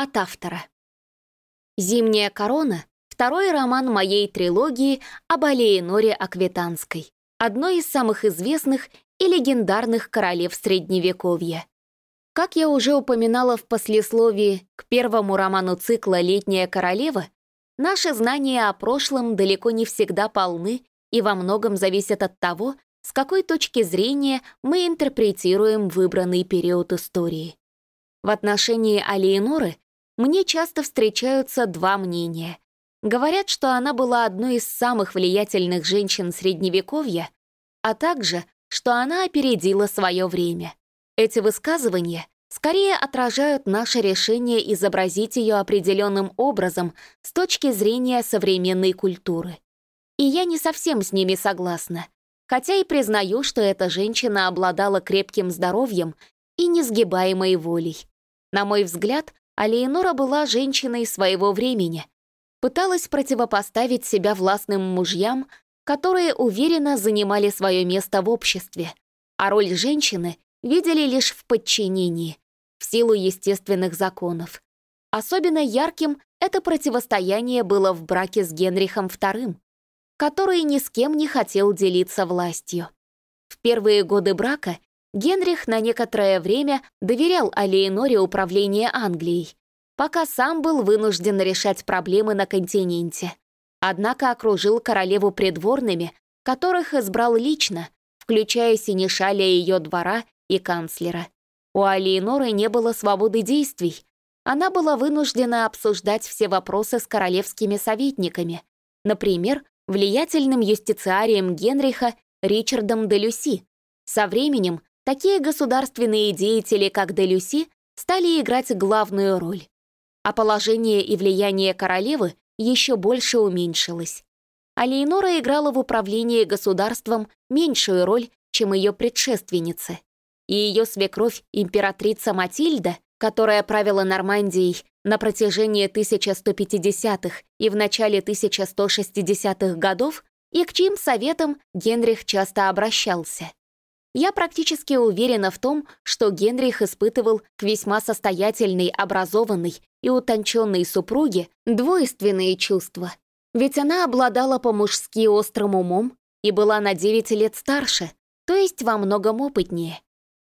От автора. «Зимняя корона» — второй роман моей трилогии об Алеиноре Аквитанской, одной из самых известных и легендарных королев Средневековья. Как я уже упоминала в послесловии к первому роману цикла «Летняя королева», наши знания о прошлом далеко не всегда полны и во многом зависят от того, с какой точки зрения мы интерпретируем выбранный период истории. В отношении Алиеноры мне часто встречаются два мнения. Говорят, что она была одной из самых влиятельных женщин Средневековья, а также, что она опередила свое время. Эти высказывания скорее отражают наше решение изобразить ее определенным образом с точки зрения современной культуры. И я не совсем с ними согласна, хотя и признаю, что эта женщина обладала крепким здоровьем и несгибаемой волей. На мой взгляд, Алиенора была женщиной своего времени, пыталась противопоставить себя властным мужьям, которые уверенно занимали свое место в обществе, а роль женщины видели лишь в подчинении, в силу естественных законов. Особенно ярким это противостояние было в браке с Генрихом II, который ни с кем не хотел делиться властью. В первые годы брака Генрих на некоторое время доверял Алеиноре управление Англией, пока сам был вынужден решать проблемы на континенте. Однако окружил королеву придворными, которых избрал лично, включая синешаля ее двора и канцлера. У Алиеноры не было свободы действий. Она была вынуждена обсуждать все вопросы с королевскими советниками, например, влиятельным юстициарием Генриха Ричардом де Люси. Со временем такие государственные деятели, как де Люси, стали играть главную роль. А положение и влияние королевы еще больше уменьшилось. А играла в управлении государством меньшую роль, чем ее предшественницы. И ее свекровь, императрица Матильда, которая правила Нормандией на протяжении 1150-х и в начале 1160-х годов, и к чьим советам Генрих часто обращался. Я практически уверена в том, что Генрих испытывал к весьма состоятельной, образованной и утонченной супруге двойственные чувства. Ведь она обладала по-мужски острым умом и была на 9 лет старше, то есть во многом опытнее.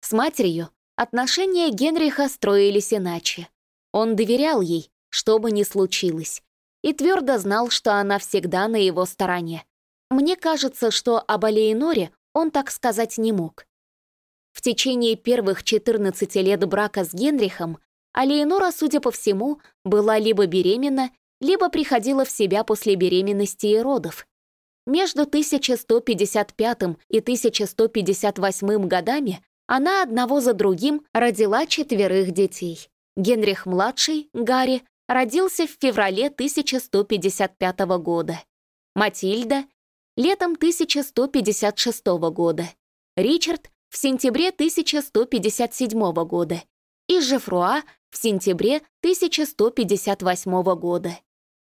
С матерью отношения Генриха строились иначе. Он доверял ей, что бы ни случилось, и твердо знал, что она всегда на его стороне. Мне кажется, что об Алеиноре он так сказать не мог. В течение первых 14 лет брака с Генрихом Алеинора, судя по всему, была либо беременна, либо приходила в себя после беременности и родов. Между 1155 и 1158 годами она одного за другим родила четверых детей. Генрих-младший, Гарри, родился в феврале 1155 года. Матильда — летом 1156 года. Ричард — в сентябре 1157 года. И Жефруа в сентябре 1158 года.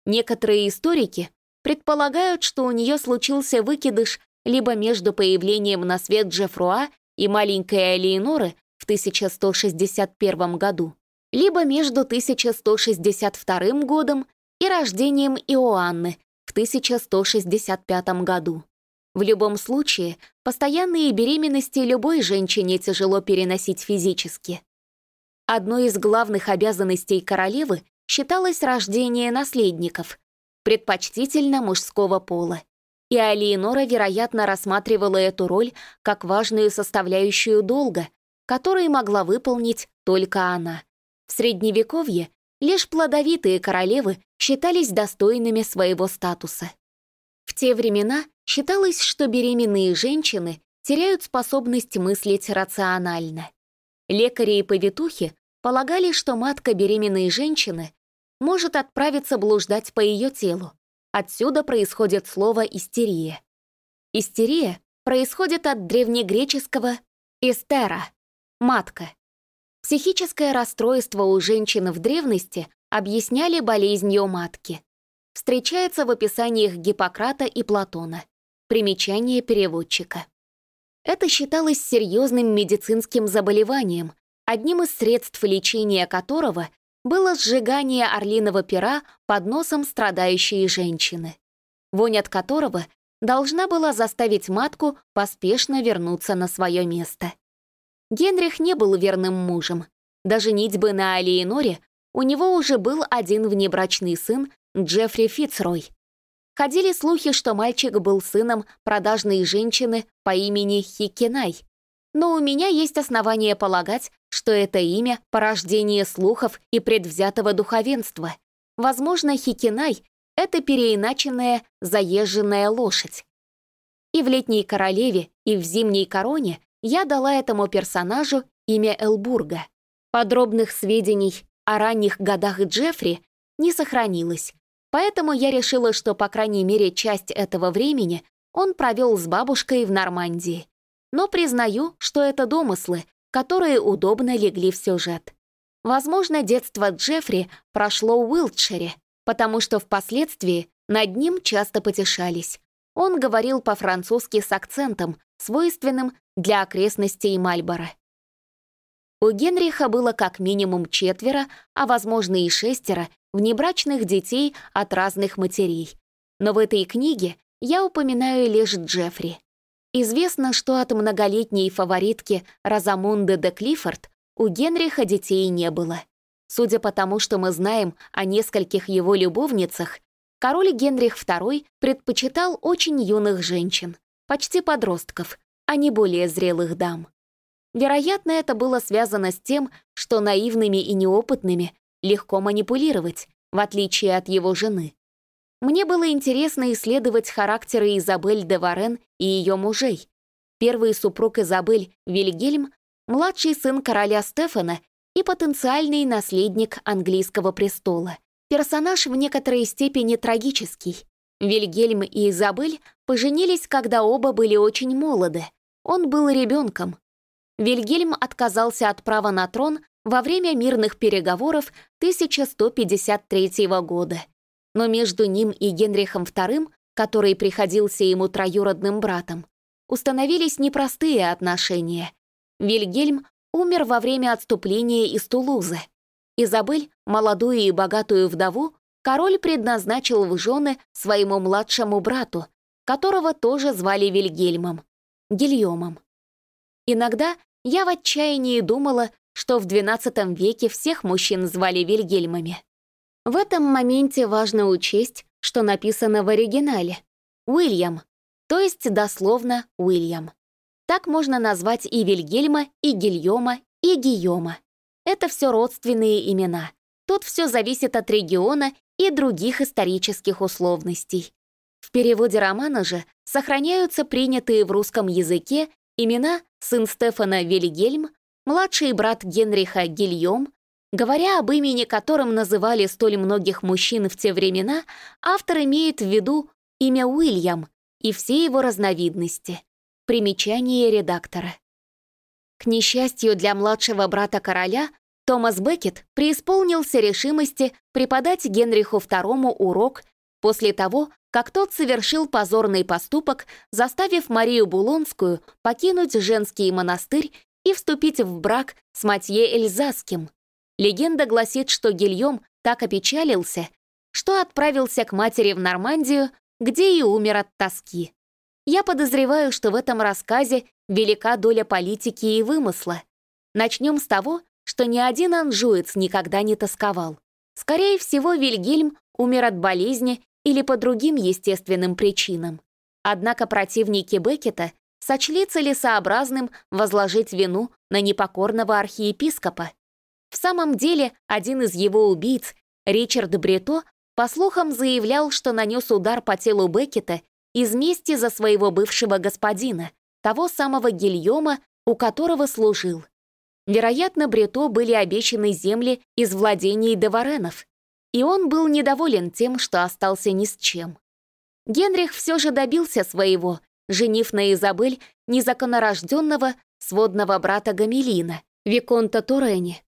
Некоторые историки предполагают, что у нее случился выкидыш либо между появлением на свет Джеффруа и маленькой Элеоноры в 1161 году, либо между 1162 годом и рождением Иоанны в 1165 году. В любом случае, постоянные беременности любой женщине тяжело переносить физически. Одной из главных обязанностей королевы считалось рождение наследников, предпочтительно мужского пола. И Алиенора, вероятно, рассматривала эту роль как важную составляющую долга, который могла выполнить только она. В Средневековье лишь плодовитые королевы считались достойными своего статуса. В те времена считалось, что беременные женщины теряют способность мыслить рационально. Лекари и повитухи полагали, что матка беременной женщины может отправиться блуждать по ее телу. Отсюда происходит слово «истерия». Истерия происходит от древнегреческого «истера» — «матка». Психическое расстройство у женщины в древности объясняли болезнью матки. Встречается в описаниях Гиппократа и Платона. Примечание переводчика. Это считалось серьезным медицинским заболеванием, одним из средств лечения которого было сжигание орлиного пера под носом страдающей женщины, вонь от которого должна была заставить матку поспешно вернуться на свое место. Генрих не был верным мужем. Даже нитьбы на Алиеноре у него уже был один внебрачный сын Джеффри Фицрой. Ходили слухи, что мальчик был сыном продажной женщины по имени Хикинай. Но у меня есть основания полагать, что это имя — порождение слухов и предвзятого духовенства. Возможно, Хикинай — это переиначенная заезженная лошадь. И в «Летней королеве», и в «Зимней короне» я дала этому персонажу имя Элбурга. Подробных сведений о ранних годах Джеффри не сохранилось, поэтому я решила, что, по крайней мере, часть этого времени он провел с бабушкой в Нормандии. Но признаю, что это домыслы, которые удобно легли в сюжет. Возможно, детство Джеффри прошло в Уилтшире, потому что впоследствии над ним часто потешались. Он говорил по-французски с акцентом, свойственным для окрестностей Мальборо. У Генриха было как минимум четверо, а возможно и шестеро, внебрачных детей от разных матерей. Но в этой книге я упоминаю лишь Джеффри. Известно, что от многолетней фаворитки Розамунды де Клиффорд у Генриха детей не было. Судя по тому, что мы знаем о нескольких его любовницах, король Генрих II предпочитал очень юных женщин, почти подростков, а не более зрелых дам. Вероятно, это было связано с тем, что наивными и неопытными легко манипулировать, в отличие от его жены. Мне было интересно исследовать характеры Изабель де Варен и ее мужей. Первый супруг Изабель, Вильгельм, младший сын короля Стефана и потенциальный наследник английского престола. Персонаж в некоторой степени трагический. Вильгельм и Изабель поженились, когда оба были очень молоды. Он был ребенком, Вильгельм отказался от права на трон во время мирных переговоров 1153 года. Но между ним и Генрихом II, который приходился ему троюродным братом, установились непростые отношения. Вильгельм умер во время отступления из Тулузы. Изабель, молодую и богатую вдову, король предназначил в жены своему младшему брату, которого тоже звали Вильгельмом, Гильомом. Иногда я в отчаянии думала, что в XII веке всех мужчин звали Вильгельмами. В этом моменте важно учесть, что написано в оригинале. Уильям, то есть дословно Уильям. Так можно назвать и Вильгельма, и Гильома, и Гийома. Это все родственные имена. Тут все зависит от региона и других исторических условностей. В переводе романа же сохраняются принятые в русском языке Имена сын Стефана Вильгельм, младший брат Генриха Гильем, говоря об имени, которым называли столь многих мужчин в те времена, автор имеет в виду имя Уильям и все его разновидности. Примечание редактора. К несчастью для младшего брата короля, Томас Беккет преисполнился решимости преподать Генриху II урок после того, как тот совершил позорный поступок, заставив Марию Булонскую покинуть женский монастырь и вступить в брак с Матье Эльзасским. Легенда гласит, что Гильем так опечалился, что отправился к матери в Нормандию, где и умер от тоски. Я подозреваю, что в этом рассказе велика доля политики и вымысла. Начнем с того, что ни один анжуец никогда не тосковал. Скорее всего, Вильгельм умер от болезни или по другим естественным причинам. Однако противники Беккета сочли целесообразным возложить вину на непокорного архиепископа. В самом деле, один из его убийц, Ричард Брето, по слухам заявлял, что нанес удар по телу Беккета из мести за своего бывшего господина, того самого Гильома, у которого служил. Вероятно, Брето были обещаны земли из владений Деваренов, и он был недоволен тем, что остался ни с чем. Генрих все же добился своего, женив на Изабель незаконнорожденного сводного брата Гамелина, Виконта Турени,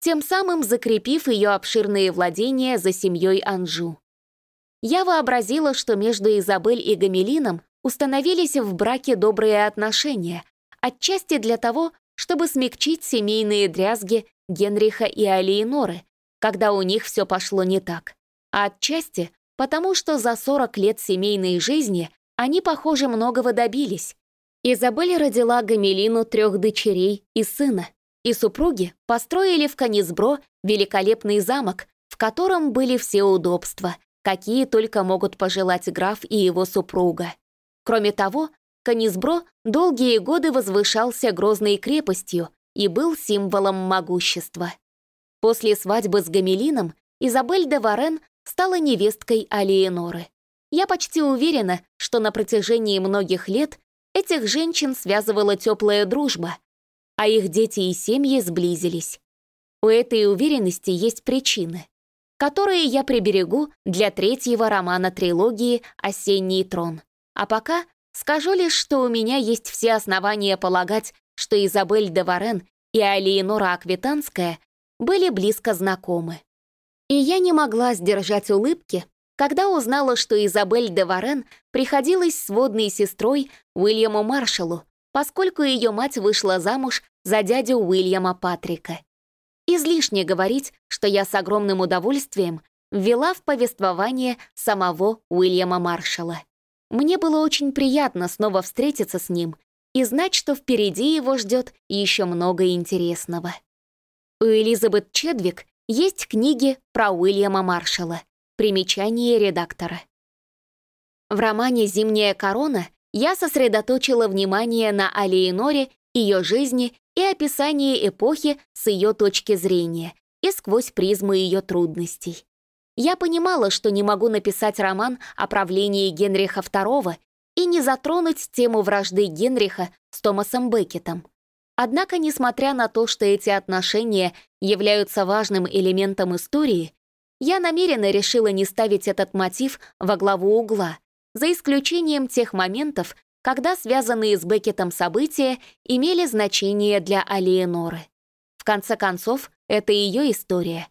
тем самым закрепив ее обширные владения за семьей Анжу. Я вообразила, что между Изабель и Гамелином установились в браке добрые отношения, отчасти для того, чтобы смягчить семейные дрязги Генриха и Алиеноры, когда у них все пошло не так. А отчасти потому, что за 40 лет семейной жизни они, похоже, многого добились. Изабель родила Гамелину трех дочерей и сына, и супруги построили в Канисбро великолепный замок, в котором были все удобства, какие только могут пожелать граф и его супруга. Кроме того, Канисбро долгие годы возвышался грозной крепостью и был символом могущества. После свадьбы с Гамелином Изабель де Варен стала невесткой Алиеноры. Я почти уверена, что на протяжении многих лет этих женщин связывала теплая дружба, а их дети и семьи сблизились. У этой уверенности есть причины, которые я приберегу для третьего романа трилогии «Осенний трон». А пока скажу лишь, что у меня есть все основания полагать, что Изабель де Варен и Алиенора Аквитанская были близко знакомы. И я не могла сдержать улыбки, когда узнала, что Изабель де Варен приходилась сводной сестрой Уильяму Маршалу, поскольку ее мать вышла замуж за дядю Уильяма Патрика. Излишне говорить, что я с огромным удовольствием ввела в повествование самого Уильяма Маршала. Мне было очень приятно снова встретиться с ним и знать, что впереди его ждет еще много интересного. У Элизабет Чедвик есть книги про Уильяма Маршалла. Примечание редактора. В романе «Зимняя корона» я сосредоточила внимание на Алиеноре, ее жизни и описании эпохи с ее точки зрения и сквозь призму ее трудностей. Я понимала, что не могу написать роман о правлении Генриха II и не затронуть тему вражды Генриха с Томасом Беккетом. Однако, несмотря на то, что эти отношения являются важным элементом истории, я намеренно решила не ставить этот мотив во главу угла, за исключением тех моментов, когда связанные с Беккетом события имели значение для Алиеноры. В конце концов, это ее история.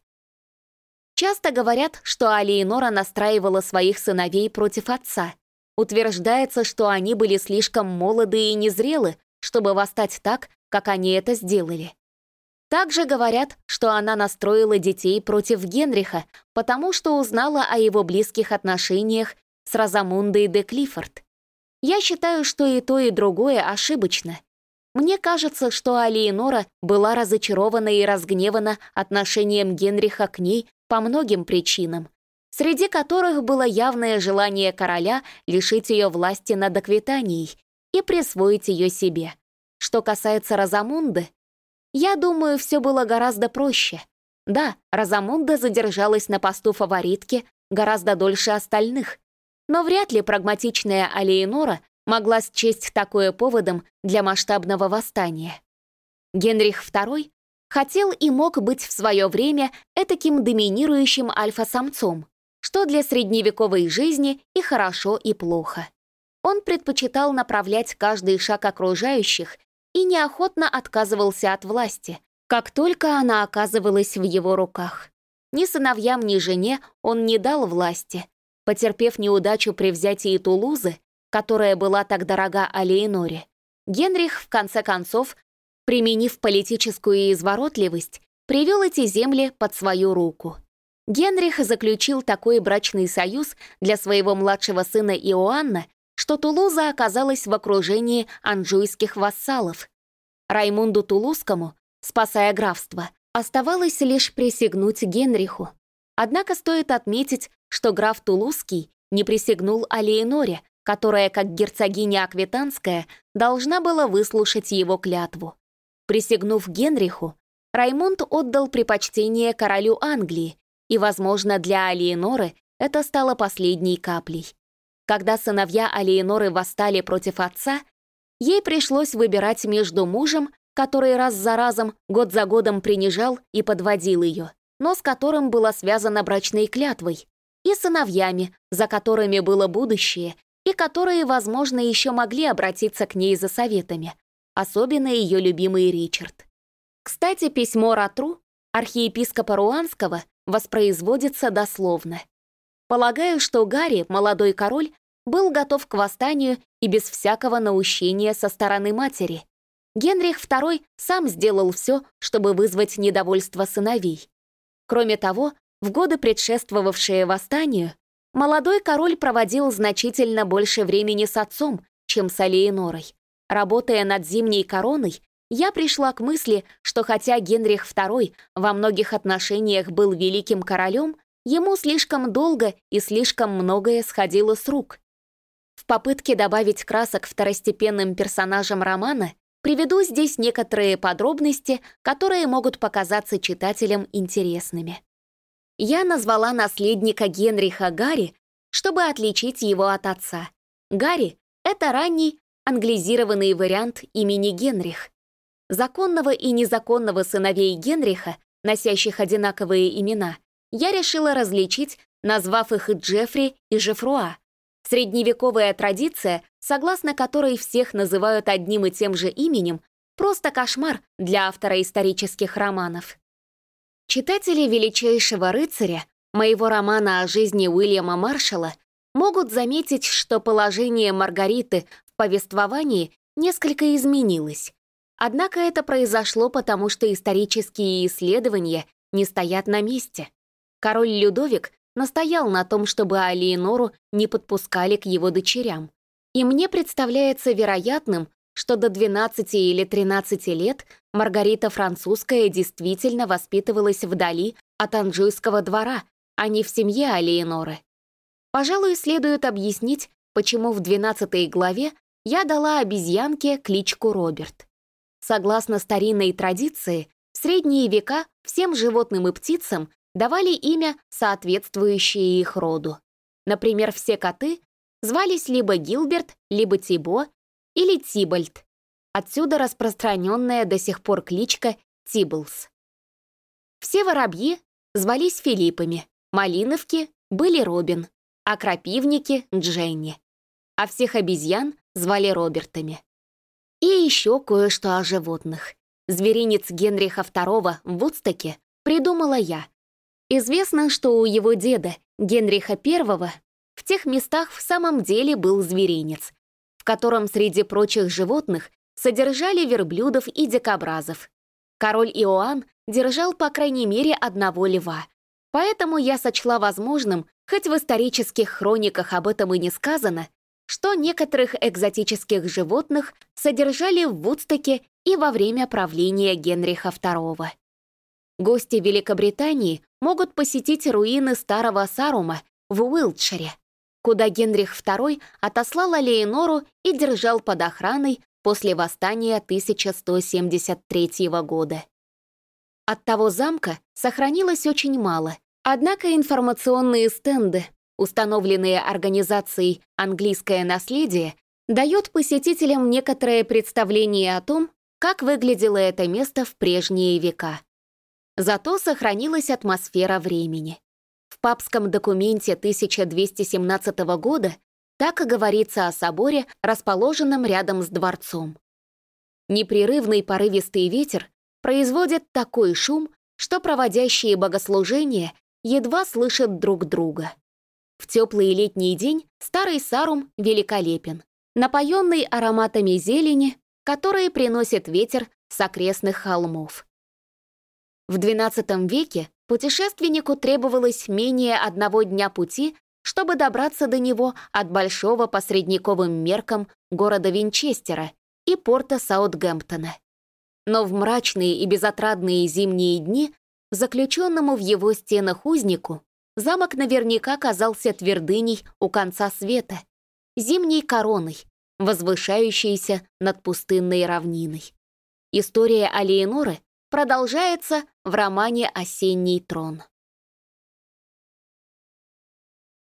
Часто говорят, что Алиенора настраивала своих сыновей против отца. Утверждается, что они были слишком молоды и незрелы, чтобы восстать так, как они это сделали. Также говорят, что она настроила детей против Генриха, потому что узнала о его близких отношениях с Розамундой де Клиффорд. Я считаю, что и то, и другое ошибочно. Мне кажется, что Алиенора была разочарована и разгневана отношением Генриха к ней по многим причинам, среди которых было явное желание короля лишить ее власти над Аквитанией и присвоить ее себе. Что касается Розамунды, я думаю, все было гораздо проще. Да, Розамунда задержалась на посту фаворитки гораздо дольше остальных, но вряд ли прагматичная Алиенора могла счесть такое поводом для масштабного восстания. Генрих II хотел и мог быть в свое время этаким доминирующим альфа-самцом, что для средневековой жизни и хорошо, и плохо. Он предпочитал направлять каждый шаг окружающих и неохотно отказывался от власти, как только она оказывалась в его руках. Ни сыновьям, ни жене он не дал власти. Потерпев неудачу при взятии Тулузы, которая была так дорога Алеиноре, Генрих, в конце концов, применив политическую изворотливость, привел эти земли под свою руку. Генрих заключил такой брачный союз для своего младшего сына Иоанна что Тулуза оказалась в окружении анжуйских вассалов. Раймунду Тулузскому, спасая графство, оставалось лишь присягнуть Генриху. Однако стоит отметить, что граф Тулузский не присягнул Алиеноре, которая, как герцогиня Аквитанская, должна была выслушать его клятву. Присягнув Генриху, Раймунд отдал предпочтение королю Англии, и, возможно, для Алиеноры это стало последней каплей. Когда сыновья Алиеноры восстали против отца, ей пришлось выбирать между мужем, который раз за разом, год за годом принижал и подводил ее, но с которым была связана брачной клятвой, и сыновьями, за которыми было будущее, и которые, возможно, еще могли обратиться к ней за советами, особенно ее любимый Ричард. Кстати, письмо Ратру, архиепископа Руанского, воспроизводится дословно. Полагаю, что Гарри, молодой король, был готов к восстанию и без всякого наущения со стороны матери. Генрих II сам сделал все, чтобы вызвать недовольство сыновей. Кроме того, в годы, предшествовавшие восстанию, молодой король проводил значительно больше времени с отцом, чем с Алиенорой. Работая над зимней короной, я пришла к мысли, что хотя Генрих II во многих отношениях был великим королем, ему слишком долго и слишком многое сходило с рук. В попытке добавить красок второстепенным персонажам романа приведу здесь некоторые подробности, которые могут показаться читателям интересными. Я назвала наследника Генриха Гарри, чтобы отличить его от отца. Гарри — это ранний англизированный вариант имени Генрих. Законного и незаконного сыновей Генриха, носящих одинаковые имена, я решила различить, назвав их Джеффри и Жефруа. Средневековая традиция, согласно которой всех называют одним и тем же именем, просто кошмар для автора исторических романов. Читатели «Величайшего рыцаря», моего романа о жизни Уильяма Маршалла, могут заметить, что положение Маргариты в повествовании несколько изменилось. Однако это произошло потому, что исторические исследования не стоят на месте. Король Людовик настоял на том, чтобы Алиенору не подпускали к его дочерям. И мне представляется вероятным, что до 12 или 13 лет Маргарита Французская действительно воспитывалась вдали от Анжуйского двора, а не в семье Алиеноры. Пожалуй, следует объяснить, почему в 12 главе я дала обезьянке кличку Роберт. Согласно старинной традиции, в средние века всем животным и птицам давали имя, соответствующее их роду. Например, все коты звались либо Гилберт, либо Тибо или Тибальд. Отсюда распространенная до сих пор кличка Тиблс. Все воробьи звались Филиппами, малиновки были Робин, а крапивники — Дженни. А всех обезьян звали Робертами. И еще кое-что о животных. Зверинец Генриха II в Вудстоке придумала я. Известно, что у его деда, Генриха I, в тех местах в самом деле был зверинец, котором среди прочих животных содержали верблюдов и дикобразов. Король Иоанн держал по крайней мере одного льва, поэтому я сочла возможным, хоть в исторических хрониках об этом и не сказано, что некоторых экзотических животных содержали в Вудстоке и во время правления Генриха II. Гости Великобритании могут посетить руины старого Сарума в Уилтшире, куда Генрих II отослал Алеинору и держал под охраной после восстания 1173 года. От того замка сохранилось очень мало, однако информационные стенды установленные организацией «Английское наследие», дает посетителям некоторое представление о том, как выглядело это место в прежние века. Зато сохранилась атмосфера времени. В папском документе 1217 года так и говорится о соборе, расположенном рядом с дворцом. Непрерывный порывистый ветер производит такой шум, что проводящие богослужения едва слышат друг друга. В теплый летний день старый сарум великолепен, напоенный ароматами зелени, которые приносит ветер с окрестных холмов. В XII веке путешественнику требовалось менее одного дня пути, чтобы добраться до него от большого по средневековым меркам города Винчестера и порта Саутгемптона. Но в мрачные и безотрадные зимние дни заключенному в его стенах узнику Замок наверняка казался твердыней у конца света, зимней короной, возвышающейся над пустынной равниной. История Алиеноры продолжается в романе «Осенний трон».